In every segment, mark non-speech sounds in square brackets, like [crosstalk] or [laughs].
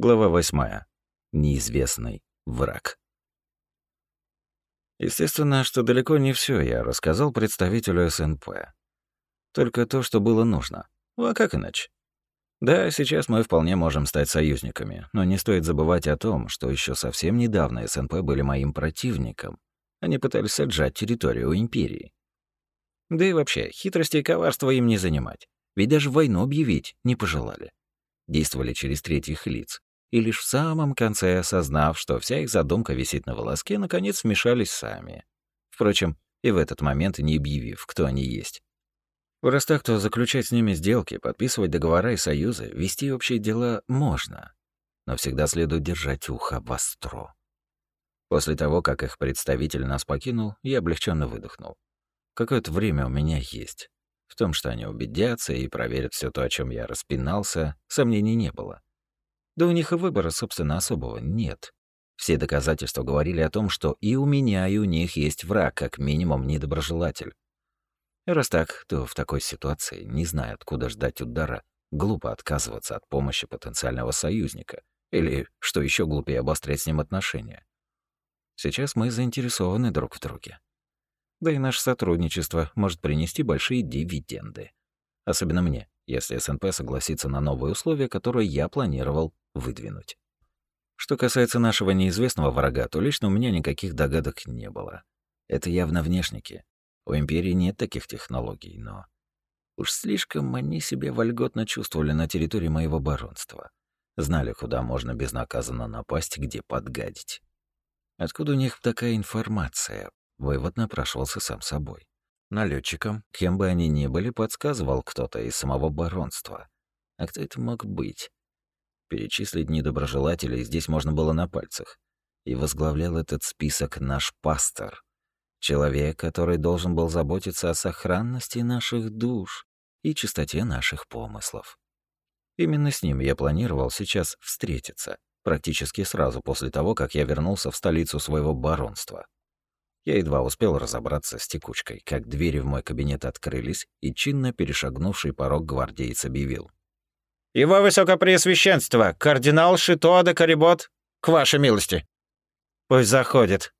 Глава восьмая. Неизвестный враг. Естественно, что далеко не все я рассказал представителю СНП. Только то, что было нужно. Ну, а как иначе? Да, сейчас мы вполне можем стать союзниками, но не стоит забывать о том, что еще совсем недавно СНП были моим противником. Они пытались отжать территорию империи. Да и вообще, хитрости и коварства им не занимать. Ведь даже войну объявить не пожелали. Действовали через третьих лиц, и лишь в самом конце, осознав, что вся их задумка висит на волоске, наконец вмешались сами. Впрочем, и в этот момент не объявив, кто они есть. Раз так, то заключать с ними сделки, подписывать договора и союзы, вести общие дела можно. Но всегда следует держать ухо востро. После того, как их представитель нас покинул, я облегченно выдохнул. Какое-то время у меня есть. В том, что они убедятся и проверят все то, о чем я распинался, сомнений не было. Да у них и выбора, собственно, особого нет. Все доказательства говорили о том, что и у меня, и у них есть враг, как минимум недоброжелатель. Раз так, то в такой ситуации, не зная, откуда ждать удара, глупо отказываться от помощи потенциального союзника. Или, что еще глупее, обострять с ним отношения. Сейчас мы заинтересованы друг в друге. Да и наше сотрудничество может принести большие дивиденды. Особенно мне, если СНП согласится на новые условия, которые я планировал выдвинуть. Что касается нашего неизвестного врага, то лично у меня никаких догадок не было. Это явно внешники. У Империи нет таких технологий, но... Уж слишком они себя вольготно чувствовали на территории моего баронства. Знали, куда можно безнаказанно напасть, где подгадить. Откуда у них такая информация? Вывод напрашивался сам собой. Налетчикам, кем бы они ни были, подсказывал кто-то из самого баронства. А кто это мог быть? Перечислить недоброжелателей здесь можно было на пальцах. И возглавлял этот список наш пастор. Человек, который должен был заботиться о сохранности наших душ и чистоте наших помыслов. Именно с ним я планировал сейчас встретиться, практически сразу после того, как я вернулся в столицу своего баронства. Я едва успел разобраться с текучкой, как двери в мой кабинет открылись, и чинно перешагнувший порог гвардеец объявил. Его Высокопреосвященство, кардинал Шитода Карибот, к вашей милости». «Пусть заходит».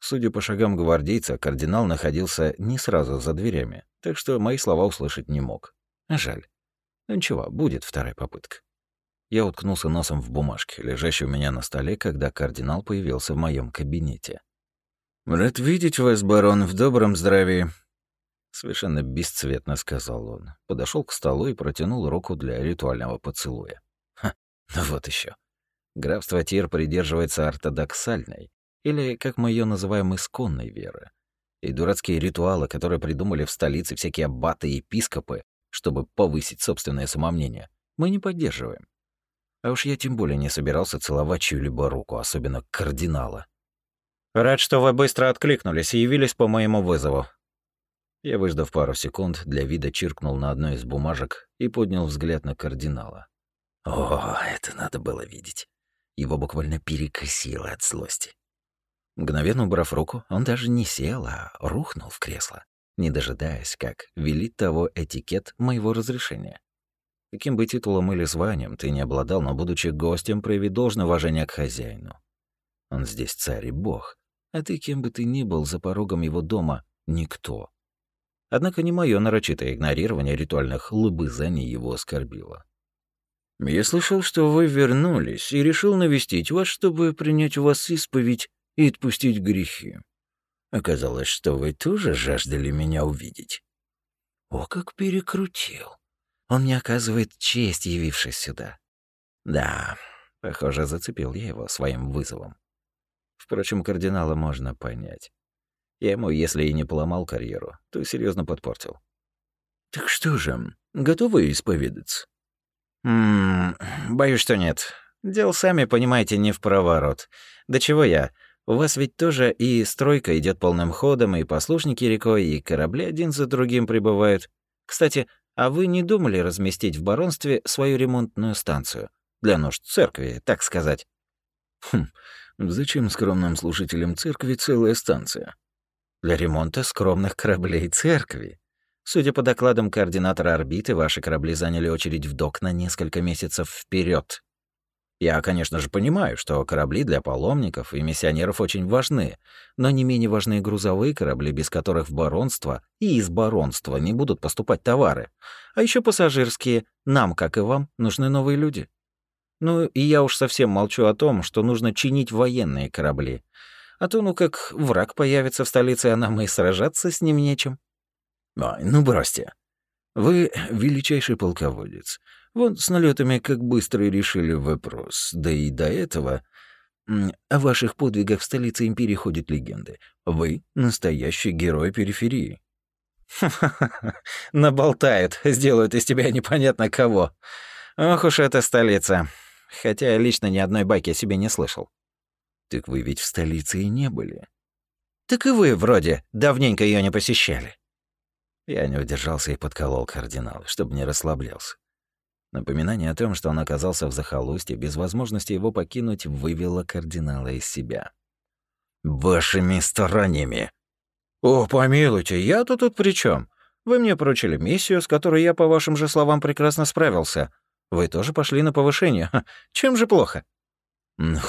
Судя по шагам гвардейца, кардинал находился не сразу за дверями, так что мои слова услышать не мог. Жаль. Ну ничего, будет вторая попытка. Я уткнулся носом в бумажке, лежащей у меня на столе, когда кардинал появился в моем кабинете. «Рад видеть вас, барон, в добром здравии», Совершенно бесцветно сказал он. Подошел к столу и протянул руку для ритуального поцелуя. Ха, ну вот еще. Графство Тир придерживается ортодоксальной, или, как мы ее называем, исконной веры. И дурацкие ритуалы, которые придумали в столице всякие аббаты и епископы, чтобы повысить собственное самомнение, мы не поддерживаем. А уж я тем более не собирался целовать чью-либо руку, особенно кардинала. «Рад, что вы быстро откликнулись и явились по моему вызову. Я, выждав пару секунд, для вида чиркнул на одной из бумажек и поднял взгляд на кардинала. О, это надо было видеть. Его буквально перекосило от злости. Мгновенно убрав руку, он даже не сел, а рухнул в кресло, не дожидаясь, как велит того этикет моего разрешения. Каким бы титулом или званием ты не обладал, но, будучи гостем, прояви должное уважение к хозяину. Он здесь царь и бог, а ты, кем бы ты ни был, за порогом его дома — никто. Однако не мое нарочитое игнорирование ритуальных лыбызаний его оскорбило. «Я слышал, что вы вернулись, и решил навестить вас, чтобы принять у вас исповедь и отпустить грехи. Оказалось, что вы тоже жаждали меня увидеть». О, как перекрутил. Он мне оказывает честь, явившись сюда. Да, похоже, зацепил я его своим вызовом. Впрочем, кардинала можно понять. Я ему, если и не поломал карьеру, то серьезно подпортил. «Так что же, готовы исповедаться?» «Ммм, боюсь, что нет. Дел, сами понимаете, не в проворот. Да чего я? У вас ведь тоже и стройка идет полным ходом, и послушники рекой, и корабли один за другим прибывают. Кстати, а вы не думали разместить в баронстве свою ремонтную станцию? Для нужд церкви, так сказать?» «Хм, зачем скромным служителям церкви целая станция?» для ремонта скромных кораблей церкви. Судя по докладам координатора орбиты, ваши корабли заняли очередь в док на несколько месяцев вперед. Я, конечно же, понимаю, что корабли для паломников и миссионеров очень важны, но не менее важны грузовые корабли, без которых в баронство и из баронства не будут поступать товары. А еще пассажирские. Нам, как и вам, нужны новые люди. Ну, и я уж совсем молчу о том, что нужно чинить военные корабли. А то, ну, как враг появится в столице, а нам и сражаться с ним нечем. Ой, ну бросьте. Вы величайший полководец. Вон с налетами как быстро решили вопрос. Да и до этого... О ваших подвигах в столице империи ходят легенды. Вы — настоящий герой периферии. [laughs] Наболтают, сделают из тебя непонятно кого. Ох уж эта столица. Хотя я лично ни одной байки о себе не слышал. Так вы ведь в столице и не были. Так и вы, вроде, давненько ее не посещали. Я не удержался и подколол кардинала, чтобы не расслаблялся. Напоминание о том, что он оказался в захолустье, без возможности его покинуть, вывело кардинала из себя. «Вашими стараниями!» «О, помилуйте, я-то тут при чем? Вы мне поручили миссию, с которой я, по вашим же словам, прекрасно справился. Вы тоже пошли на повышение. Чем же плохо?» «Ну,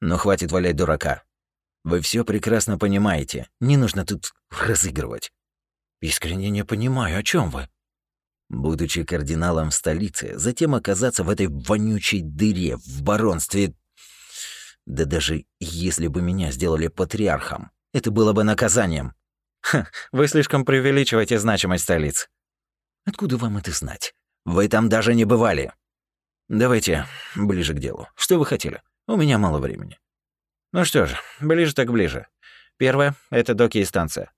ну хватит валять дурака. Вы все прекрасно понимаете. Не нужно тут разыгрывать». «Искренне не понимаю, о чем вы?» Будучи кардиналом в столице, затем оказаться в этой вонючей дыре в баронстве... Да даже если бы меня сделали патриархом, это было бы наказанием. Ха, вы слишком преувеличиваете значимость столиц. Откуда вам это знать? Вы там даже не бывали. Давайте ближе к делу. Что вы хотели? У меня мало времени. Ну что ж, ближе так ближе. Первое — это доки и станция.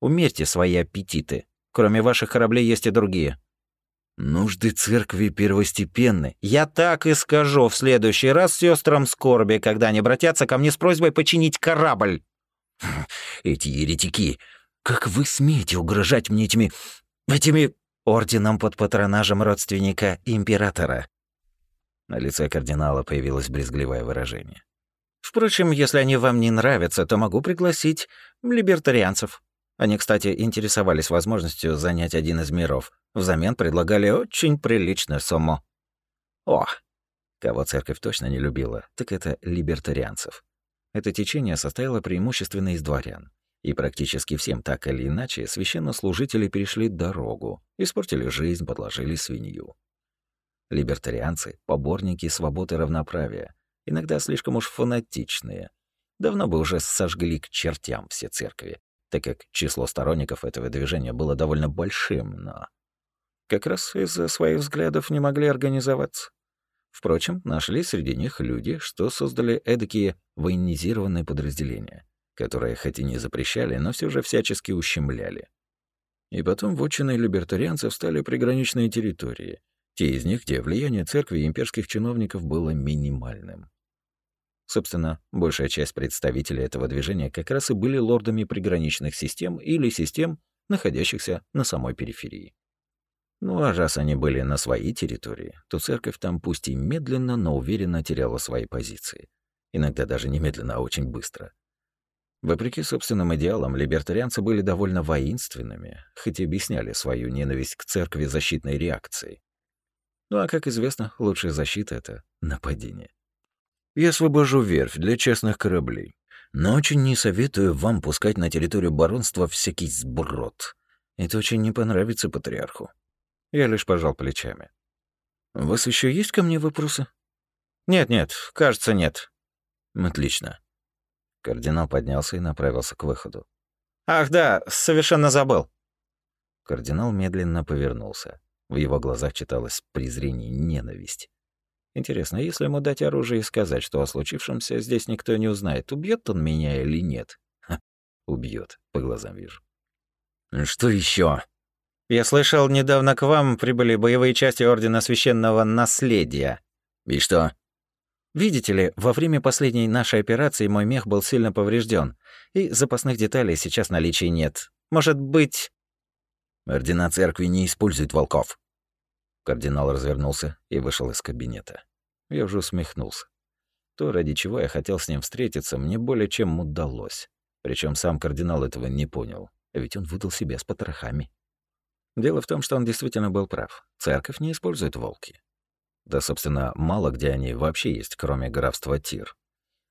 Умерьте свои аппетиты. Кроме ваших кораблей есть и другие. Нужды церкви первостепенны. Я так и скажу в следующий раз сестрам скорби, когда они обратятся ко мне с просьбой починить корабль. Эти еретики, как вы смеете угрожать мне этими... этими... орденом под патронажем родственника императора? На лице кардинала появилось брезгливое выражение. Впрочем, если они вам не нравятся, то могу пригласить либертарианцев. Они, кстати, интересовались возможностью занять один из миров. Взамен предлагали очень приличную сумму. О, кого церковь точно не любила, так это либертарианцев. Это течение состояло преимущественно из дворян. И практически всем так или иначе священнослужители перешли дорогу, испортили жизнь, подложили свинью. Либертарианцы — поборники свободы и равноправия, иногда слишком уж фанатичные. Давно бы уже сожгли к чертям все церкви, так как число сторонников этого движения было довольно большим, но как раз из-за своих взглядов не могли организоваться. Впрочем, нашли среди них люди, что создали эдакие военизированные подразделения, которые хоть и не запрещали, но все же всячески ущемляли. И потом вотчиной либертарианцев стали приграничные территории, те из них, где влияние церкви и имперских чиновников было минимальным. Собственно, большая часть представителей этого движения как раз и были лордами приграничных систем или систем, находящихся на самой периферии. Ну а раз они были на своей территории, то церковь там пусть и медленно, но уверенно теряла свои позиции. Иногда даже не медленно, а очень быстро. Вопреки собственным идеалам, либертарианцы были довольно воинственными, хоть и объясняли свою ненависть к церкви защитной реакцией. Ну а как известно, лучшая защита — это нападение. Я освобожу верфь для частных кораблей. Но очень не советую вам пускать на территорию баронства всякий сброд. Это очень не понравится патриарху. Я лишь пожал плечами. У вас еще есть ко мне вопросы? Нет-нет, кажется, нет. Отлично. Кардинал поднялся и направился к выходу. Ах да, совершенно забыл. Кардинал медленно повернулся. В его глазах читалось презрение и ненависть. Интересно, если ему дать оружие и сказать, что о случившемся здесь никто не узнает, убьет он меня или нет? Ха, убьет, по глазам вижу. Что еще? Я слышал, недавно к вам прибыли боевые части Ордена Священного Наследия. И что? Видите ли, во время последней нашей операции мой мех был сильно поврежден, и запасных деталей сейчас наличии нет. Может быть... Ордена церкви не используют волков. Кардинал развернулся и вышел из кабинета. Я уже усмехнулся. То, ради чего я хотел с ним встретиться, мне более чем удалось. Причем сам кардинал этого не понял, ведь он выдал себя с потрохами. Дело в том, что он действительно был прав. Церковь не использует волки. Да, собственно, мало где они вообще есть, кроме графства Тир.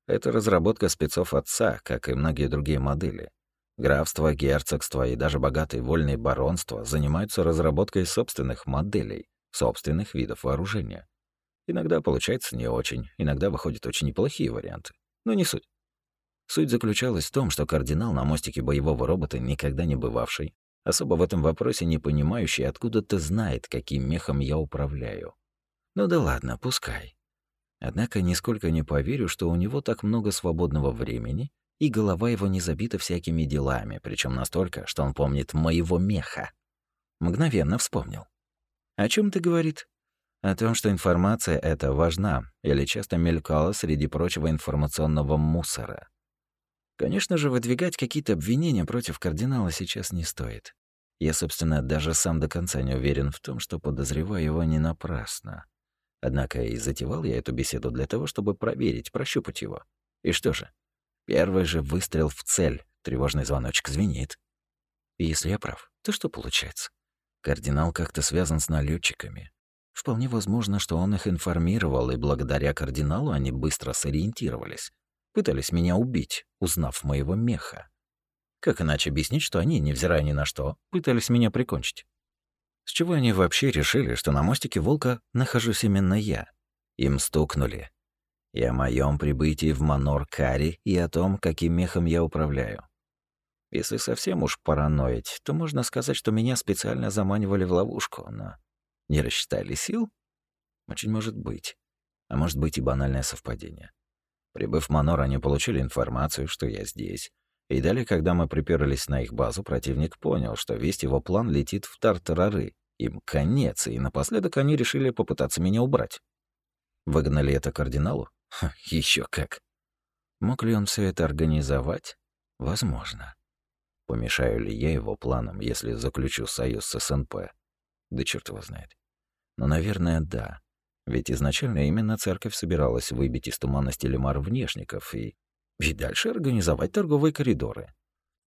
Это разработка спецов отца, как и многие другие модели. Графства, герцогства и даже богатые вольные баронства занимаются разработкой собственных моделей, собственных видов вооружения. Иногда получается не очень, иногда выходят очень неплохие варианты. Но не суть. Суть заключалась в том, что кардинал на мостике боевого робота, никогда не бывавший, особо в этом вопросе не понимающий, откуда-то знает, каким мехом я управляю. Ну да ладно, пускай. Однако нисколько не поверю, что у него так много свободного времени, и голова его не забита всякими делами, причем настолько, что он помнит моего меха. Мгновенно вспомнил. О чем ты говорит? О том, что информация эта важна или часто мелькала среди прочего информационного мусора. Конечно же, выдвигать какие-то обвинения против кардинала сейчас не стоит. Я, собственно, даже сам до конца не уверен в том, что подозреваю его не напрасно. Однако и затевал я эту беседу для того, чтобы проверить, прощупать его. И что же? Первый же выстрел в цель. Тревожный звоночек звенит. И если я прав, то что получается? Кардинал как-то связан с налетчиками. Вполне возможно, что он их информировал, и благодаря кардиналу они быстро сориентировались. Пытались меня убить, узнав моего меха. Как иначе объяснить, что они, невзирая ни на что, пытались меня прикончить? С чего они вообще решили, что на мостике Волка нахожусь именно я? Им стукнули, и о моем прибытии в Манор-Кари и о том, каким мехом я управляю. Если совсем уж параноить, то можно сказать, что меня специально заманивали в ловушку, но не рассчитали сил? Очень может быть. А может быть и банальное совпадение. Прибыв в Манор, они получили информацию, что я здесь. И далее, когда мы приперлись на их базу, противник понял, что весь его план летит в Тартарары. Им конец, и напоследок они решили попытаться меня убрать. Выгнали это кардиналу? Еще как. Мог ли он все это организовать? Возможно. Помешаю ли я его планам, если заключу союз с СНП? Да черт его знает. Но, наверное, да. Ведь изначально именно церковь собиралась выбить из туманности лимар внешников и... И дальше организовать торговые коридоры.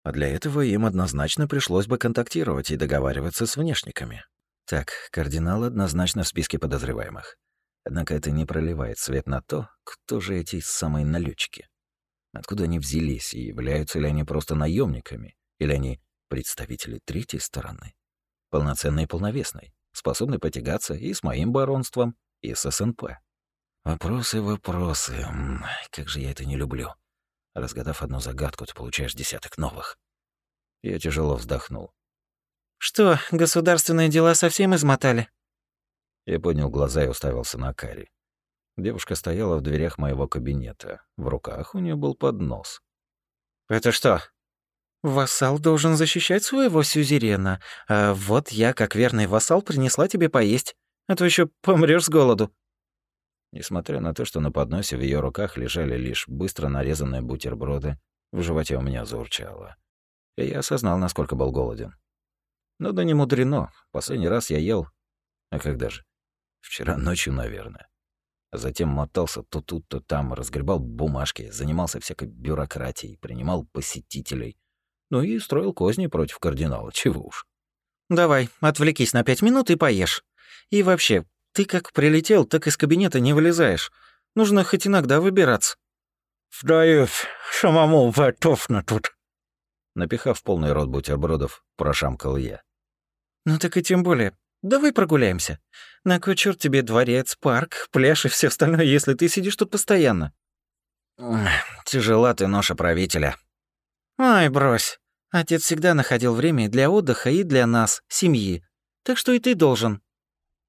А для этого им однозначно пришлось бы контактировать и договариваться с внешниками. Так, кардинал однозначно в списке подозреваемых. Однако это не проливает свет на то, кто же эти самые налетчики. Откуда они взялись и являются ли они просто наемниками, или они представители третьей стороны, полноценной и полновесной, способны потягаться и с моим баронством, и с СНП. Вопросы, вопросы. Как же я это не люблю. Разгадав одну загадку, ты получаешь десяток новых. Я тяжело вздохнул. «Что, государственные дела совсем измотали?» Я поднял глаза и уставился на Кари. Девушка стояла в дверях моего кабинета. В руках у нее был поднос. «Это что?» «Вассал должен защищать своего сюзерена. А вот я, как верный вассал, принесла тебе поесть. А то еще помрешь с голоду». Несмотря на то, что на подносе в ее руках лежали лишь быстро нарезанные бутерброды, в животе у меня заурчало. И я осознал, насколько был голоден. Но да не мудрено. Последний раз я ел... А когда же? Вчера ночью, наверное. А затем мотался то тут, то там, разгребал бумажки, занимался всякой бюрократией, принимал посетителей. Ну и строил козни против кардинала, чего уж. «Давай, отвлекись на пять минут и поешь. И вообще, ты как прилетел, так из кабинета не вылезаешь. Нужно хоть иногда выбираться». «Сдаюсь, самому готовно тут». Напихав полный рот бутербродов, прошамкал я. «Ну так и тем более. Давай прогуляемся. На кой черт тебе дворец, парк, пляж и все остальное, если ты сидишь тут постоянно? Тяжела ты ноша правителя. Ай, брось. Отец всегда находил время для отдыха и для нас, семьи. Так что и ты должен.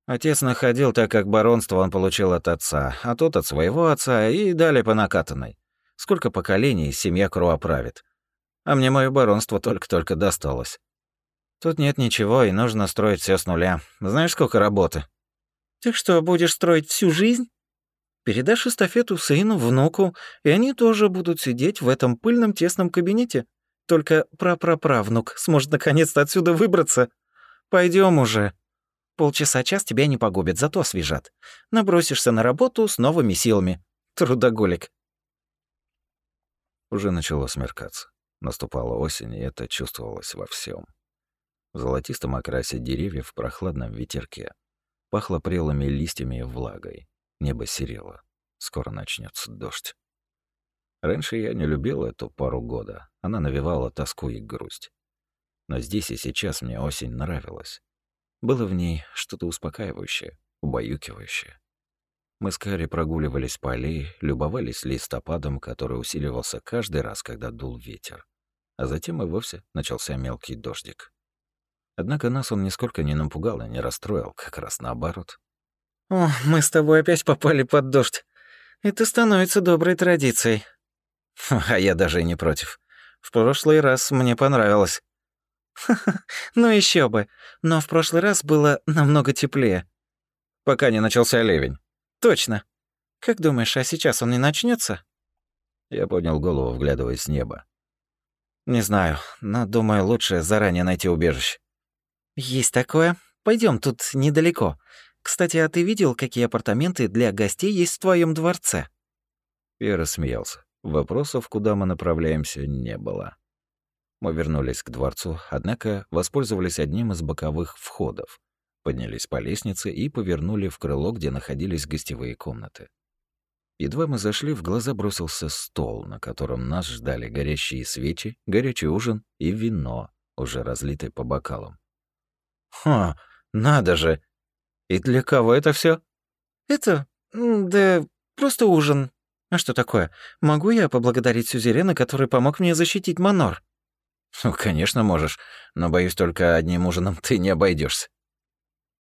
Отец находил, так как баронство он получил от отца, а тот от своего отца и далее по накатанной. Сколько поколений семья кровоправит. А мне мое баронство только-только досталось. Тут нет ничего, и нужно строить все с нуля. Знаешь, сколько работы? Ты что, будешь строить всю жизнь? Передашь эстафету сыну, внуку, и они тоже будут сидеть в этом пыльном тесном кабинете. Только прапраправнук сможет наконец-то отсюда выбраться. Пойдем уже. Полчаса-час тебя не погубят, зато освежат. Набросишься на работу с новыми силами. Трудоголик. Уже начало смеркаться. Наступала осень, и это чувствовалось во всем в золотистом окрасе деревьев в прохладном ветерке. Пахло прелыми листьями и влагой. Небо серело. Скоро начнется дождь. Раньше я не любил эту пару года. Она навевала тоску и грусть. Но здесь и сейчас мне осень нравилась. Было в ней что-то успокаивающее, убаюкивающее. Мы с Карри прогуливались по аллее, любовались листопадом, который усиливался каждый раз, когда дул ветер. А затем и вовсе начался мелкий дождик. Однако нас он нисколько не напугал и не расстроил, как раз наоборот. «О, мы с тобой опять попали под дождь. Это становится доброй традицией». [laughs] «А я даже и не против. В прошлый раз мне понравилось». [laughs] ну еще бы. Но в прошлый раз было намного теплее. Пока не начался ливень. Точно. Как думаешь, а сейчас он не начнется? Я поднял голову, вглядываясь в небо. Не знаю, но думаю, лучше заранее найти убежище. Есть такое. Пойдем, тут недалеко. Кстати, а ты видел, какие апартаменты для гостей есть в твоем дворце? Я рассмеялся. Вопросов, куда мы направляемся, не было. Мы вернулись к дворцу, однако воспользовались одним из боковых входов, поднялись по лестнице и повернули в крыло, где находились гостевые комнаты. Едва мы зашли, в глаза бросился стол, на котором нас ждали горящие свечи, горячий ужин и вино, уже разлитое по бокалам. «Ха, надо же! И для кого это все? «Это... да просто ужин. А что такое? Могу я поблагодарить Сюзерена, который помог мне защитить Манор?» Ну, конечно, можешь, но боюсь, только одним ужином ты не обойдешься.